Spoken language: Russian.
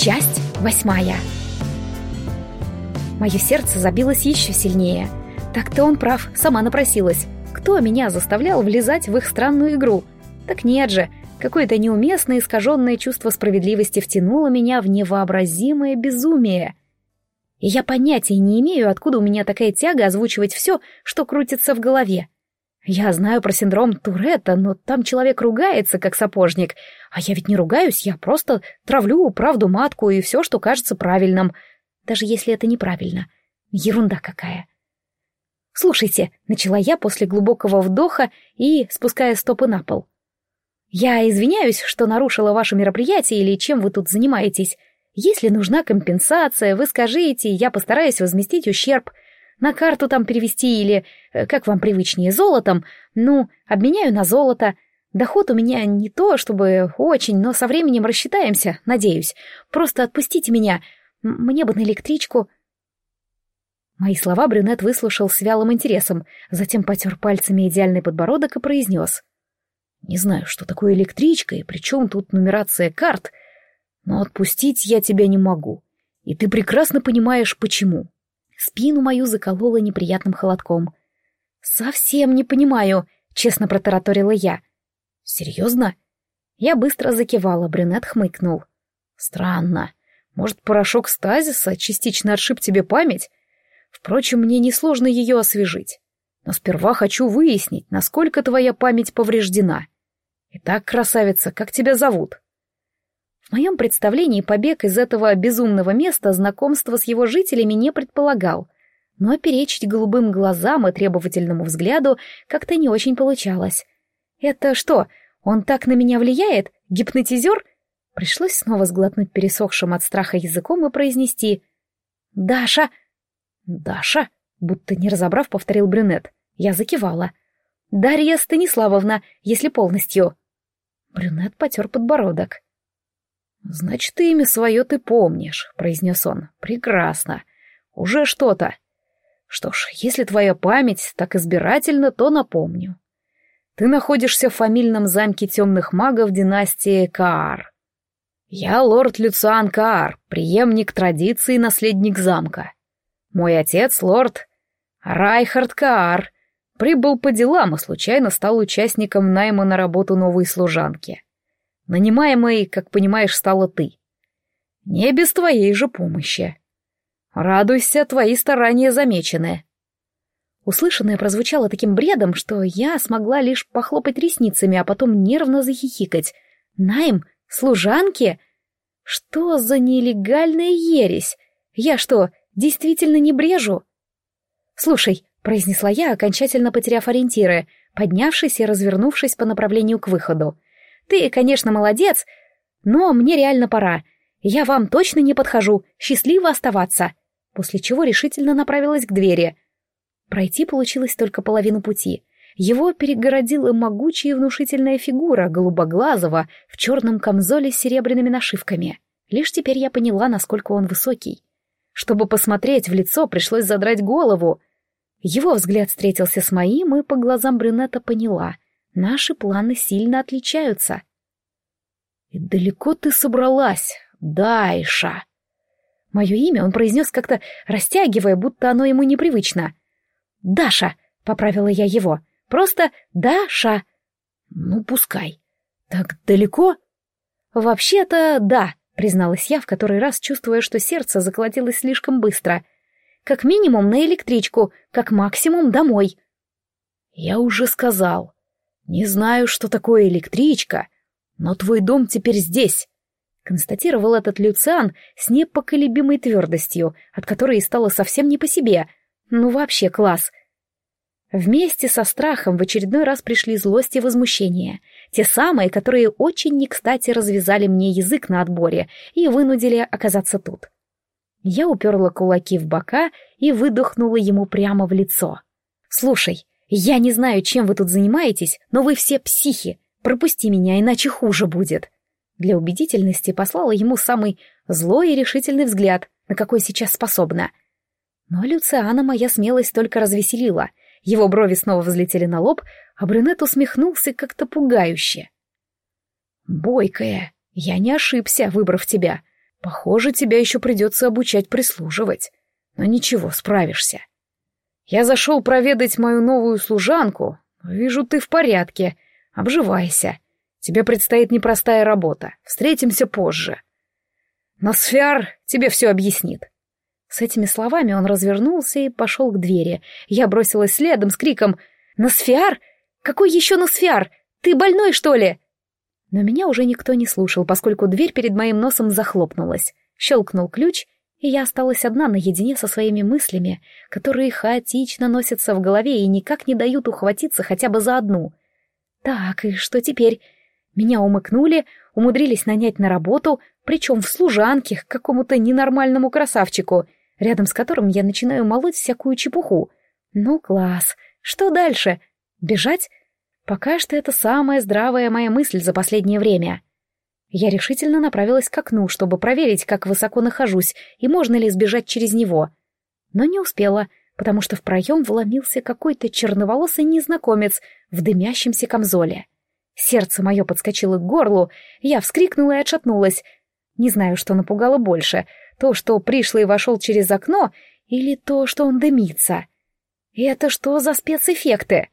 Часть восьмая. Мое сердце забилось еще сильнее. Так-то он прав, сама напросилась. Кто меня заставлял влезать в их странную игру? Так нет же, какое-то неуместное искаженное чувство справедливости втянуло меня в невообразимое безумие. И я понятия не имею, откуда у меня такая тяга озвучивать все, что крутится в голове. Я знаю про синдром Туретта, но там человек ругается, как сапожник. А я ведь не ругаюсь, я просто травлю правду матку и все, что кажется правильным. Даже если это неправильно. Ерунда какая. «Слушайте», — начала я после глубокого вдоха и спуская стопы на пол. «Я извиняюсь, что нарушила ваше мероприятие или чем вы тут занимаетесь. Если нужна компенсация, вы скажите, я постараюсь возместить ущерб на карту там перевести или, э, как вам привычнее, золотом. Ну, обменяю на золото. Доход у меня не то, чтобы очень, но со временем рассчитаемся, надеюсь. Просто отпустите меня. Мне бы на электричку. Мои слова брюнет выслушал с вялым интересом, затем потер пальцами идеальный подбородок и произнес. «Не знаю, что такое электричка и при чем тут нумерация карт, но отпустить я тебя не могу. И ты прекрасно понимаешь, почему». Спину мою закололо неприятным холодком. «Совсем не понимаю», — честно протараторила я. «Серьезно?» Я быстро закивала, брюнет хмыкнул. «Странно. Может, порошок стазиса частично отшиб тебе память? Впрочем, мне несложно ее освежить. Но сперва хочу выяснить, насколько твоя память повреждена. Итак, красавица, как тебя зовут?» В моем представлении побег из этого безумного места знакомство с его жителями не предполагал, но перечить голубым глазам и требовательному взгляду как-то не очень получалось. «Это что, он так на меня влияет? Гипнотизер?» Пришлось снова сглотнуть пересохшим от страха языком и произнести «Даша!» «Даша?» Будто не разобрав, повторил брюнет. Я закивала. «Дарья Станиславовна, если полностью». Брюнет потер подбородок. «Значит, имя свое ты помнишь», — произнес он. «Прекрасно. Уже что-то. Что ж, если твоя память так избирательна, то напомню. Ты находишься в фамильном замке темных магов династии Каар. Я лорд Люциан Каар, преемник традиции и наследник замка. Мой отец, лорд Райхард Каар, прибыл по делам и случайно стал участником найма на работу новой служанки. Нанимаемой, как понимаешь, стала ты. Не без твоей же помощи. Радуйся, твои старания замечены. Услышанное прозвучало таким бредом, что я смогла лишь похлопать ресницами, а потом нервно захихикать. Найм? Служанки? Что за нелегальная ересь? Я что, действительно не брежу? Слушай, произнесла я, окончательно потеряв ориентиры, поднявшись и развернувшись по направлению к выходу. Ты, конечно, молодец, но мне реально пора. Я вам точно не подхожу. Счастливо оставаться. После чего решительно направилась к двери. Пройти получилось только половину пути. Его перегородила могучая и внушительная фигура голубоглазого в черном камзоле с серебряными нашивками. Лишь теперь я поняла, насколько он высокий. Чтобы посмотреть в лицо, пришлось задрать голову. Его взгляд встретился с моим, и по глазам брюнета поняла. Наши планы сильно отличаются. «И далеко ты собралась, Дайша?» Мое имя он произнес как-то растягивая, будто оно ему непривычно. «Даша», — поправила я его, — «просто Даша». «Ну, пускай. Так далеко?» «Вообще-то, да», — призналась я в который раз, чувствуя, что сердце заколотилось слишком быстро. «Как минимум на электричку, как максимум домой». «Я уже сказал. Не знаю, что такое электричка, но твой дом теперь здесь», — констатировал этот Люциан с непоколебимой твердостью, от которой и стало совсем не по себе. Ну вообще класс. Вместе со страхом в очередной раз пришли злость и возмущение. Те самые, которые очень не кстати развязали мне язык на отборе и вынудили оказаться тут. Я уперла кулаки в бока и выдохнула ему прямо в лицо. «Слушай, «Я не знаю, чем вы тут занимаетесь, но вы все психи. Пропусти меня, иначе хуже будет». Для убедительности послала ему самый злой и решительный взгляд, на какой сейчас способна. Но Люциана моя смелость только развеселила. Его брови снова взлетели на лоб, а брюнет усмехнулся как-то пугающе. «Бойкая, я не ошибся, выбрав тебя. Похоже, тебя еще придется обучать прислуживать. Но ничего, справишься. Я зашел проведать мою новую служанку. Вижу, ты в порядке. Обживайся. Тебе предстоит непростая работа. Встретимся позже. Носфиар тебе все объяснит. С этими словами он развернулся и пошел к двери. Я бросилась следом с криком «Носфиар? Какой еще Носфиар? Ты больной, что ли?» Но меня уже никто не слушал, поскольку дверь перед моим носом захлопнулась. Щелкнул ключ, и я осталась одна наедине со своими мыслями, которые хаотично носятся в голове и никак не дают ухватиться хотя бы за одну. Так, и что теперь? Меня умыкнули, умудрились нанять на работу, причем в служанке к какому-то ненормальному красавчику, рядом с которым я начинаю молоть всякую чепуху. Ну, класс. Что дальше? Бежать? Пока что это самая здравая моя мысль за последнее время. Я решительно направилась к окну, чтобы проверить, как высоко нахожусь и можно ли сбежать через него. Но не успела, потому что в проем вломился какой-то черноволосый незнакомец в дымящемся камзоле. Сердце мое подскочило к горлу, я вскрикнула и отшатнулась. Не знаю, что напугало больше, то, что пришлый вошел через окно, или то, что он дымится. Это что за спецэффекты?